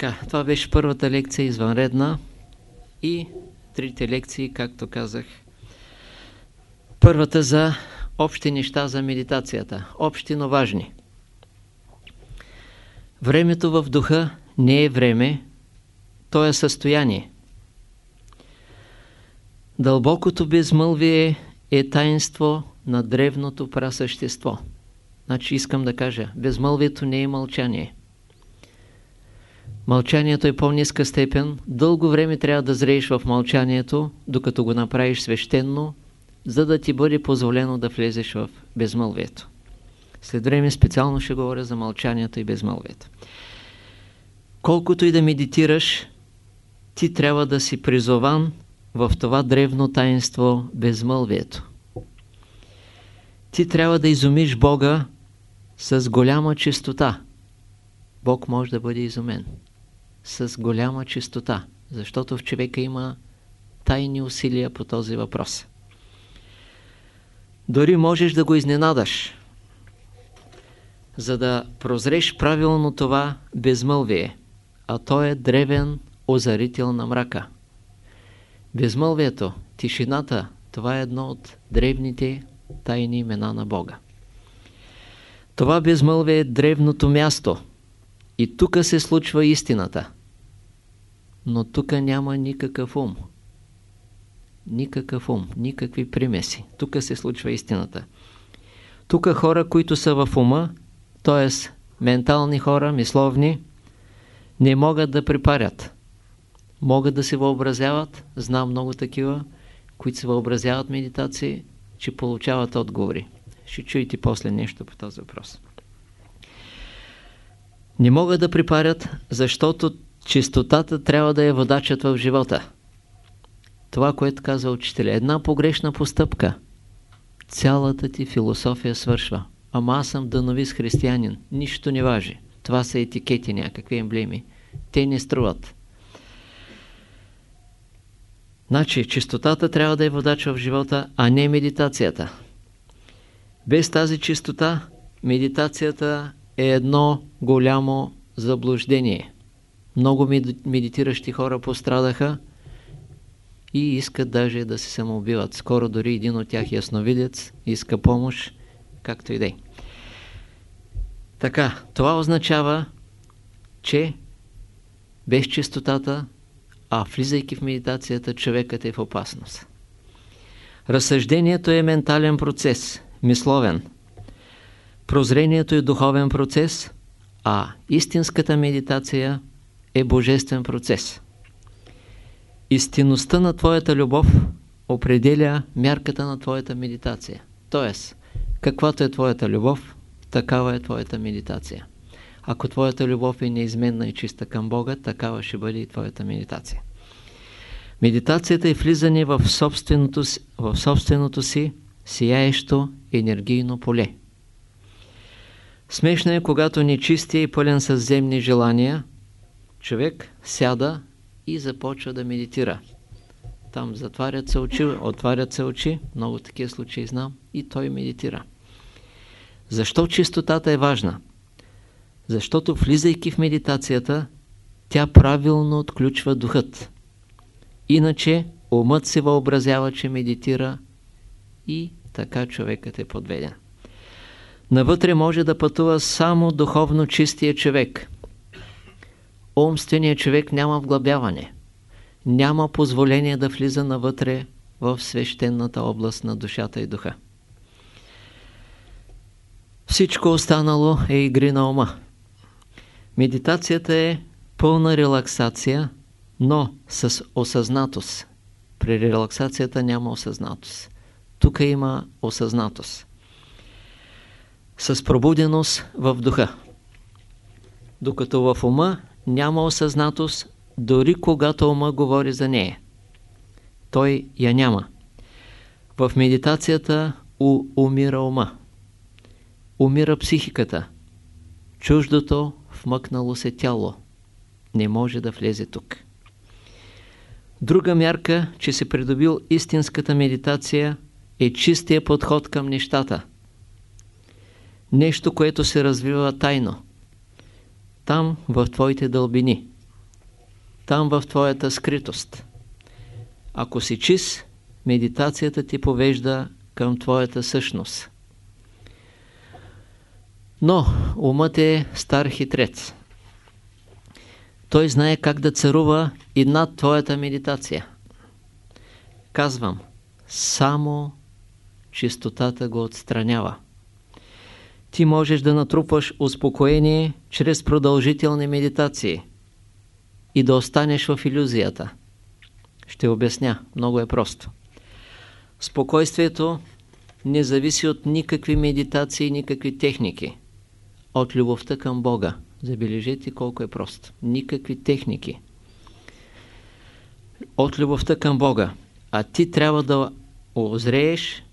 Така, това беше първата лекция извънредна и трите лекции, както казах. Първата за общи неща за медитацията. Общи, но важни. Времето в духа не е време, то е състояние. Дълбокото безмълвие е таинство на древното прасъщество. Значи искам да кажа, безмълвието не е мълчание. Мълчанието е по-ниска степен. Дълго време трябва да зрееш в мълчанието, докато го направиш свещенно, за да ти бъде позволено да влезеш в безмълвието. След време специално ще говоря за мълчанието и безмълвието. Колкото и да медитираш, ти трябва да си призован в това древно таинство безмълвието. Ти трябва да изумиш Бога с голяма чистота. Бог може да бъде изумен с голяма чистота, защото в човека има тайни усилия по този въпрос. Дори можеш да го изненадаш, за да прозреш правилно това безмълвие, а то е древен озарител на мрака. Безмълвието, тишината, това е едно от древните тайни имена на Бога. Това безмълвие е древното място – и тук се случва истината. Но тук няма никакъв ум. Никакъв ум, никакви примеси. Тук се случва истината. Тук хора, които са в ума, т.е. ментални хора, мисловни, не могат да припарят. Могат да се въобразяват, знам много такива, които се въобразяват медитации, че получават отговори. Ще чуете после нещо по този въпрос. Не могат да припарят, защото чистотата трябва да е водачът в живота. Това, което каза учителя, една погрешна постъпка, цялата ти философия свършва. Ама аз съм дановис християнин, нищо не важи. Това са етикети, някакви емблеми. Те не струват. Значи, чистотата трябва да е водач в живота, а не медитацията. Без тази чистота, медитацията е едно голямо заблуждение. Много медитиращи хора пострадаха и искат даже да се самоубиват. Скоро дори един от тях ясновидец иска помощ, както и да е. Така, това означава, че без чистотата, а влизайки в медитацията, човекът е в опасност. Разсъждението е ментален процес, мисловен. Прозрението е духовен процес, а истинската медитация е божествен процес. Истинността на твоята любов определя мярката на твоята медитация. Тоест, каквато е твоята любов, такава е твоята медитация. Ако твоята любов е неизменна и чиста към Бога, такава ще бъде и твоята медитация. Медитацията е влизане в собственото, в собственото си сияещо енергийно поле. Смешно е, когато нечистия и пълен с земни желания, човек сяда и започва да медитира. Там затварят се очи, отварят се очи, много такива случаи знам, и той медитира. Защо чистотата е важна? Защото влизайки в медитацията, тя правилно отключва духът. Иначе умът се въобразява, че медитира и така човекът е подведен. Навътре може да пътува само духовно чистия човек. Умственият човек няма вглъбяване. Няма позволение да влиза навътре в свещената област на душата и духа. Всичко останало е игри на ума. Медитацията е пълна релаксация, но с осъзнатост. При релаксацията няма осъзнатост. Тук има осъзнатост с пробуденост в духа. Докато в ума няма осъзнатост, дори когато ума говори за нея. Той я няма. В медитацията у, умира ума. Умира психиката. Чуждото вмъкнало се тяло. Не може да влезе тук. Друга мярка, че се придобил истинската медитация, е чистия подход към нещата – нещо, което се развива тайно. Там, в твоите дълбини. там в твоята скритост. Ако си чист, медитацията ти повежда към твоята същност. Но умът е стар хитрец. Той знае как да царува и над твоята медитация. Казвам, само чистотата го отстранява. Ти можеш да натрупаш успокоение чрез продължителни медитации и да останеш в иллюзията. Ще обясня, много е просто. Спокойствието не зависи от никакви медитации, никакви техники. От любовта към Бога. Забележете колко е просто. Никакви техники. От любовта към Бога. А ти трябва да озрееш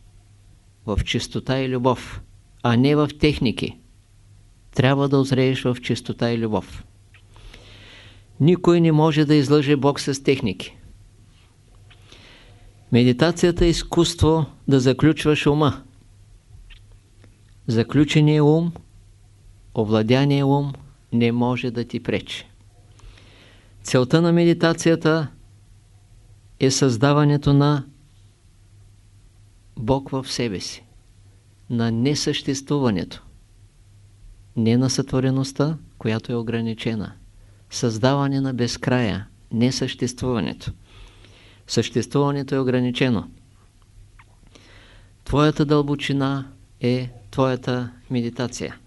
в чистота и любов, а не в техники. Трябва да озрееш в чистота и любов. Никой не може да излъже Бог с техники. Медитацията е изкуство да заключваш ума. Заключения ум, овладяния ум не може да ти пречи. Целта на медитацията е създаването на Бог в себе си, на несъществуването, не на сътвореността, която е ограничена, създаване на безкрая, несъществуването. Съществуването е ограничено. Твоята дълбочина е твоята медитация.